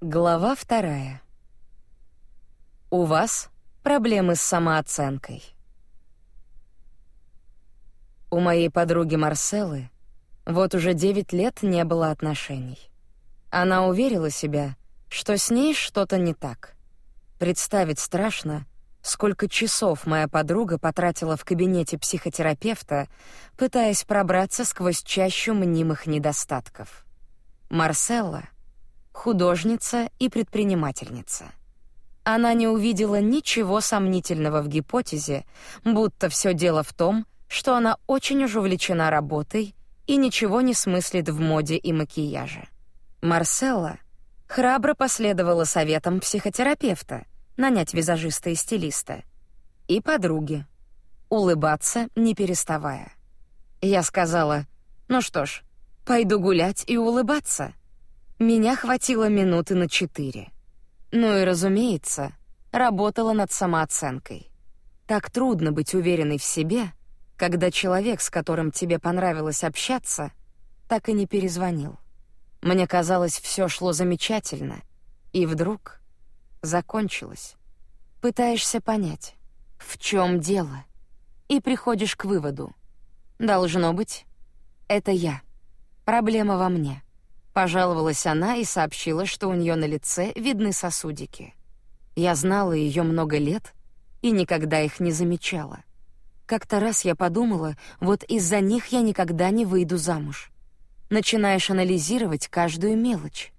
Глава вторая. У вас проблемы с самооценкой. У моей подруги Марселы вот уже девять лет не было отношений. Она уверила себя, что с ней что-то не так. Представить страшно, сколько часов моя подруга потратила в кабинете психотерапевта, пытаясь пробраться сквозь чащу мнимых недостатков. Марселла — художница и предпринимательница. Она не увидела ничего сомнительного в гипотезе, будто все дело в том, что она очень уж увлечена работой и ничего не смыслит в моде и макияже. Марселла храбро последовала советам психотерапевта нанять визажиста и стилиста, и подруги, улыбаться не переставая. Я сказала, ну что ж, пойду гулять и улыбаться. Меня хватило минуты на четыре. Ну и, разумеется, работала над самооценкой. Так трудно быть уверенной в себе, когда человек, с которым тебе понравилось общаться, так и не перезвонил. Мне казалось, все шло замечательно, и вдруг закончилось. Пытаешься понять, в чем дело, и приходишь к выводу. Должно быть, это я. Проблема во мне. Пожаловалась она и сообщила, что у нее на лице видны сосудики. Я знала ее много лет и никогда их не замечала. Как-то раз я подумала, вот из-за них я никогда не выйду замуж. Начинаешь анализировать каждую мелочь.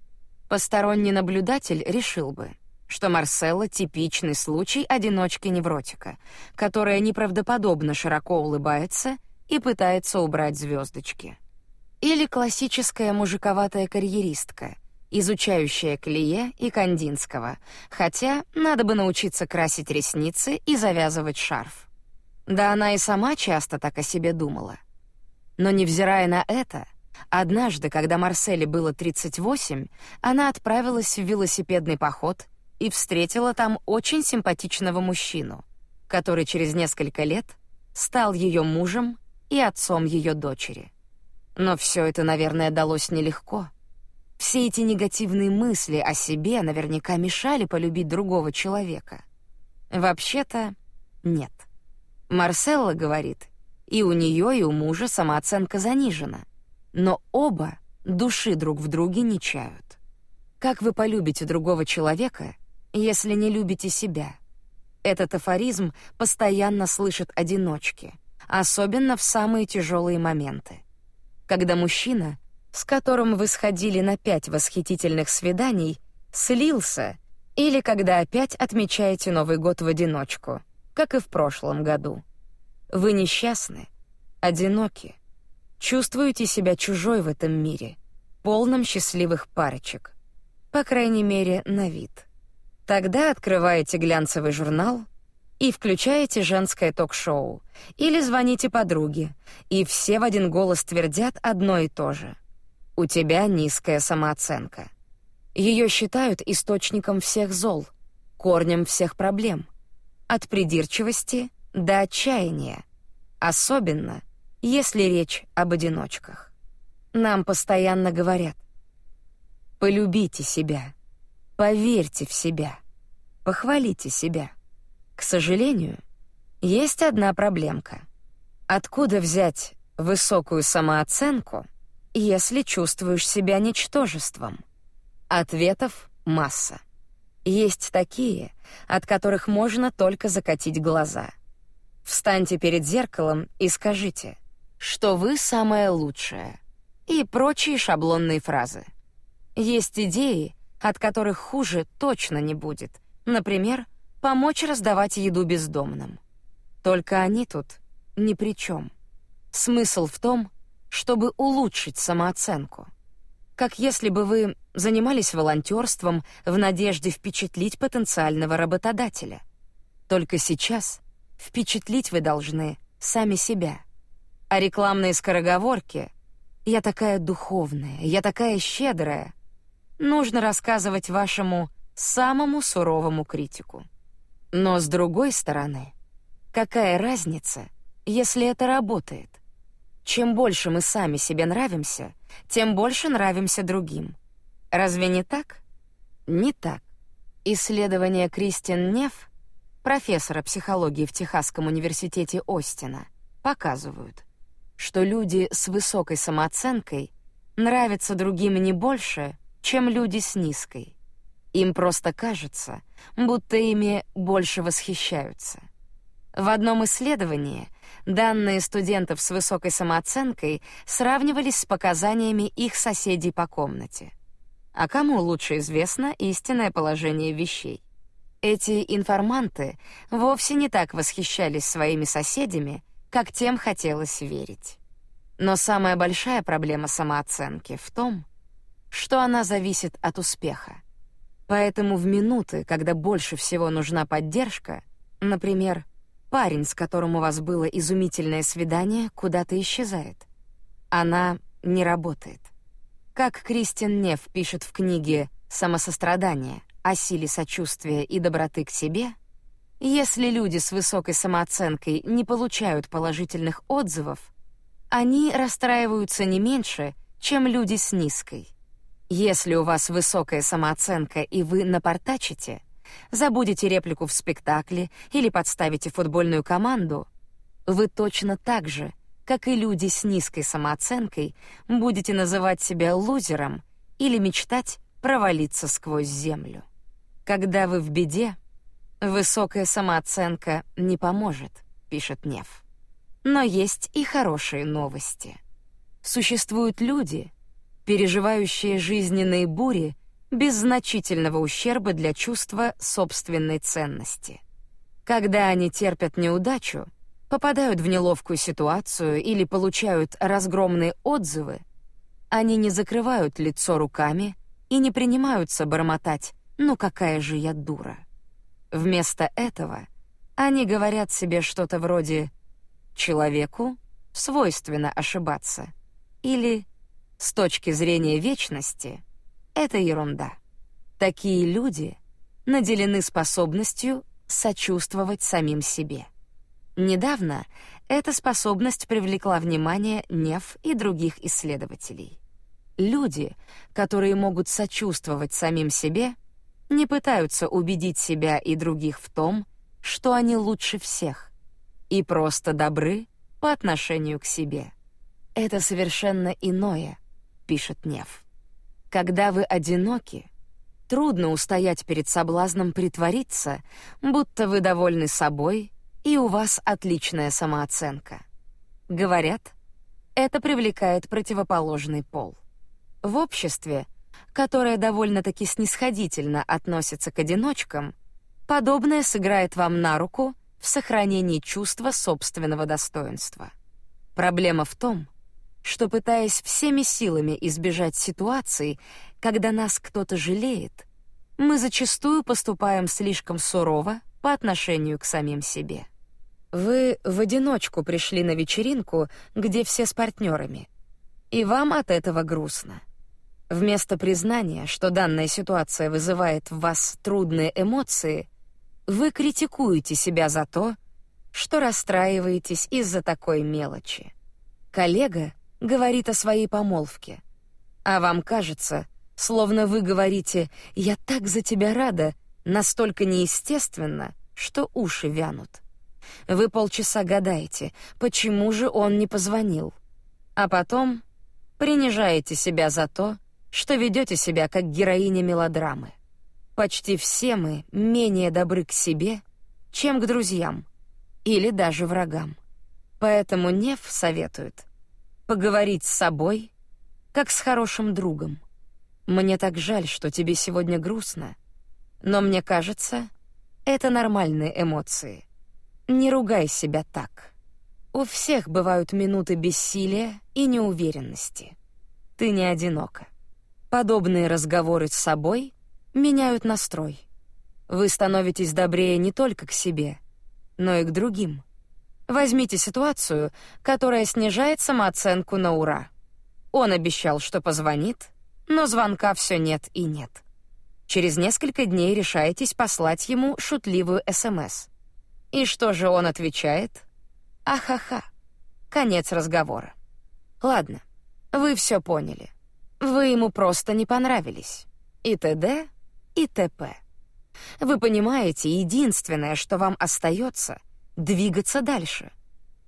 Посторонний наблюдатель решил бы, что Марселла — типичный случай одиночки-невротика, которая неправдоподобно широко улыбается и пытается убрать звездочки. Или классическая мужиковатая карьеристка, изучающая Клие и Кандинского, хотя надо бы научиться красить ресницы и завязывать шарф. Да она и сама часто так о себе думала. Но невзирая на это, однажды, когда Марселе было 38, она отправилась в велосипедный поход и встретила там очень симпатичного мужчину, который через несколько лет стал ее мужем и отцом ее дочери. Но все это, наверное, далось нелегко. Все эти негативные мысли о себе наверняка мешали полюбить другого человека. Вообще-то нет. Марселла говорит, и у нее, и у мужа самооценка занижена. Но оба души друг в друге не чают. Как вы полюбите другого человека, если не любите себя? Этот афоризм постоянно слышат одиночки, особенно в самые тяжелые моменты когда мужчина, с которым вы сходили на пять восхитительных свиданий, слился, или когда опять отмечаете Новый год в одиночку, как и в прошлом году. Вы несчастны, одиноки, чувствуете себя чужой в этом мире, полном счастливых парочек, по крайней мере, на вид. Тогда открываете глянцевый журнал — и включаете женское ток-шоу, или звоните подруге, и все в один голос твердят одно и то же. У тебя низкая самооценка. Ее считают источником всех зол, корнем всех проблем. От придирчивости до отчаяния. Особенно, если речь об одиночках. Нам постоянно говорят: полюбите себя, поверьте в себя, похвалите себя. К сожалению, есть одна проблемка. Откуда взять высокую самооценку, если чувствуешь себя ничтожеством? Ответов масса. Есть такие, от которых можно только закатить глаза. Встаньте перед зеркалом и скажите, что вы самое лучшее, и прочие шаблонные фразы. Есть идеи, от которых хуже точно не будет. Например, помочь раздавать еду бездомным. Только они тут ни при чем. Смысл в том, чтобы улучшить самооценку. Как если бы вы занимались волонтерством в надежде впечатлить потенциального работодателя. Только сейчас впечатлить вы должны сами себя. А рекламные скороговорки «я такая духовная», «я такая щедрая» нужно рассказывать вашему самому суровому критику. Но с другой стороны, какая разница, если это работает? Чем больше мы сами себе нравимся, тем больше нравимся другим. Разве не так? Не так. Исследования Кристин Неф, профессора психологии в Техасском университете Остина, показывают, что люди с высокой самооценкой нравятся другим не больше, чем люди с низкой. Им просто кажется, будто ими больше восхищаются. В одном исследовании данные студентов с высокой самооценкой сравнивались с показаниями их соседей по комнате. А кому лучше известно истинное положение вещей? Эти информанты вовсе не так восхищались своими соседями, как тем хотелось верить. Но самая большая проблема самооценки в том, что она зависит от успеха. Поэтому в минуты, когда больше всего нужна поддержка, например, парень, с которым у вас было изумительное свидание, куда-то исчезает. Она не работает. Как Кристин Нев пишет в книге «Самосострадание» о силе сочувствия и доброты к себе, если люди с высокой самооценкой не получают положительных отзывов, они расстраиваются не меньше, чем люди с низкой. Если у вас высокая самооценка и вы напортачите, забудете реплику в спектакле или подставите футбольную команду, вы точно так же, как и люди с низкой самооценкой, будете называть себя лузером или мечтать провалиться сквозь землю. Когда вы в беде, Высокая самооценка не поможет, пишет Нев. Но есть и хорошие новости. Существуют люди, переживающие жизненные бури без значительного ущерба для чувства собственной ценности. Когда они терпят неудачу, попадают в неловкую ситуацию или получают разгромные отзывы, они не закрывают лицо руками и не принимаются бормотать: "Ну какая же я дура". Вместо этого они говорят себе что-то вроде «человеку свойственно ошибаться» или «с точки зрения вечности это ерунда». Такие люди наделены способностью сочувствовать самим себе. Недавно эта способность привлекла внимание Нев и других исследователей. Люди, которые могут сочувствовать самим себе — не пытаются убедить себя и других в том, что они лучше всех, и просто добры по отношению к себе. Это совершенно иное, пишет Нев. Когда вы одиноки, трудно устоять перед соблазном притвориться, будто вы довольны собой и у вас отличная самооценка. Говорят, это привлекает противоположный пол. В обществе — которая довольно-таки снисходительно относится к одиночкам, подобное сыграет вам на руку в сохранении чувства собственного достоинства. Проблема в том, что пытаясь всеми силами избежать ситуаций, когда нас кто-то жалеет, мы зачастую поступаем слишком сурово по отношению к самим себе. Вы в одиночку пришли на вечеринку, где все с партнерами, и вам от этого грустно. Вместо признания, что данная ситуация вызывает в вас трудные эмоции, вы критикуете себя за то, что расстраиваетесь из-за такой мелочи. Коллега говорит о своей помолвке, а вам кажется, словно вы говорите «я так за тебя рада», настолько неестественно, что уши вянут. Вы полчаса гадаете, почему же он не позвонил, а потом принижаете себя за то, что ведете себя как героиня мелодрамы. Почти все мы менее добры к себе, чем к друзьям или даже врагам. Поэтому Нев советует поговорить с собой, как с хорошим другом. Мне так жаль, что тебе сегодня грустно, но мне кажется, это нормальные эмоции. Не ругай себя так. У всех бывают минуты бессилия и неуверенности. Ты не одинока. Подобные разговоры с собой меняют настрой. Вы становитесь добрее не только к себе, но и к другим. Возьмите ситуацию, которая снижает самооценку на ура. Он обещал, что позвонит, но звонка все нет и нет. Через несколько дней решаетесь послать ему шутливую СМС. И что же он отвечает? Ахаха. Конец разговора. Ладно, вы все поняли. Вы ему просто не понравились. И т.д. и т.п. Вы понимаете, единственное, что вам остается — двигаться дальше.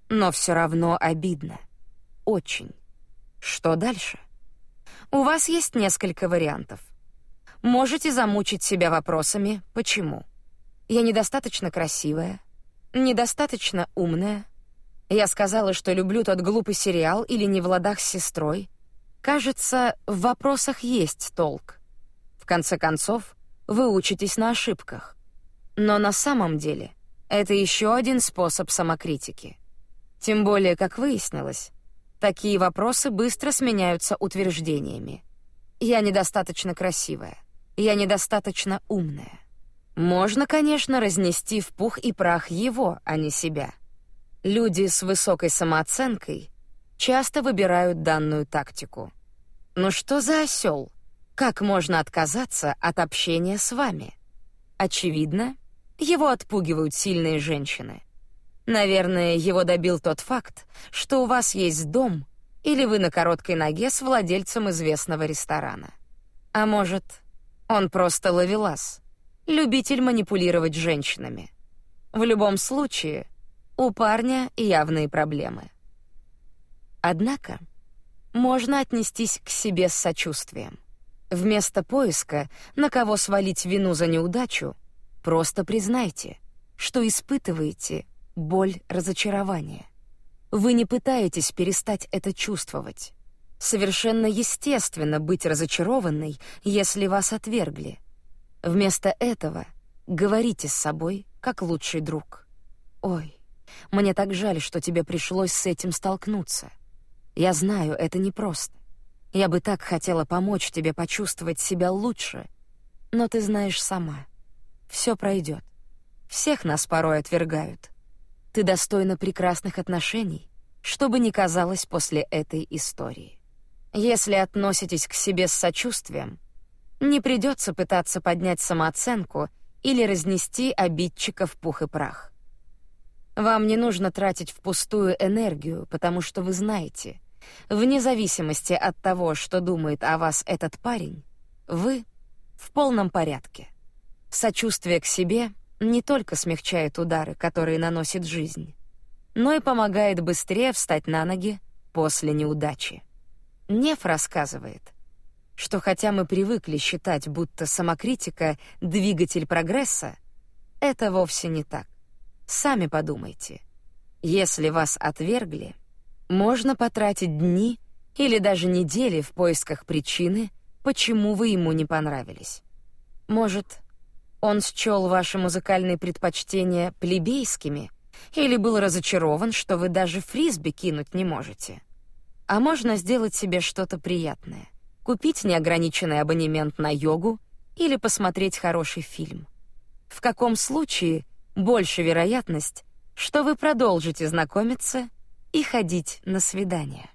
Но все равно обидно. Очень. Что дальше? У вас есть несколько вариантов. Можете замучить себя вопросами «почему?». Я недостаточно красивая, недостаточно умная. Я сказала, что люблю тот глупый сериал или не в ладах с сестрой. Кажется, в вопросах есть толк. В конце концов, вы учитесь на ошибках. Но на самом деле это еще один способ самокритики. Тем более, как выяснилось, такие вопросы быстро сменяются утверждениями. Я недостаточно красивая. Я недостаточно умная. Можно, конечно, разнести в пух и прах его, а не себя. Люди с высокой самооценкой часто выбирают данную тактику. Но что за осел? Как можно отказаться от общения с вами? Очевидно, его отпугивают сильные женщины. Наверное, его добил тот факт, что у вас есть дом или вы на короткой ноге с владельцем известного ресторана. А может, он просто ловелас, любитель манипулировать женщинами. В любом случае, у парня явные проблемы. Однако, можно отнестись к себе с сочувствием. Вместо поиска, на кого свалить вину за неудачу, просто признайте, что испытываете боль разочарования. Вы не пытаетесь перестать это чувствовать. Совершенно естественно быть разочарованной, если вас отвергли. Вместо этого говорите с собой, как лучший друг. «Ой, мне так жаль, что тебе пришлось с этим столкнуться. Я знаю, это непросто. Я бы так хотела помочь тебе почувствовать себя лучше, но ты знаешь сама. Все пройдет. Всех нас порой отвергают. Ты достойна прекрасных отношений, что бы ни казалось после этой истории. Если относитесь к себе с сочувствием, не придется пытаться поднять самооценку или разнести обидчика в пух и прах. Вам не нужно тратить впустую энергию, потому что вы знаете — Вне зависимости от того, что думает о вас этот парень, вы в полном порядке. Сочувствие к себе не только смягчает удары, которые наносит жизнь, но и помогает быстрее встать на ноги после неудачи. Неф рассказывает, что хотя мы привыкли считать, будто самокритика — двигатель прогресса, это вовсе не так. Сами подумайте. Если вас отвергли, можно потратить дни или даже недели в поисках причины, почему вы ему не понравились. Может, он счел ваши музыкальные предпочтения плебейскими или был разочарован, что вы даже фрисби кинуть не можете. А можно сделать себе что-то приятное. Купить неограниченный абонемент на йогу или посмотреть хороший фильм. В каком случае больше вероятность, что вы продолжите знакомиться и ходить на свидания.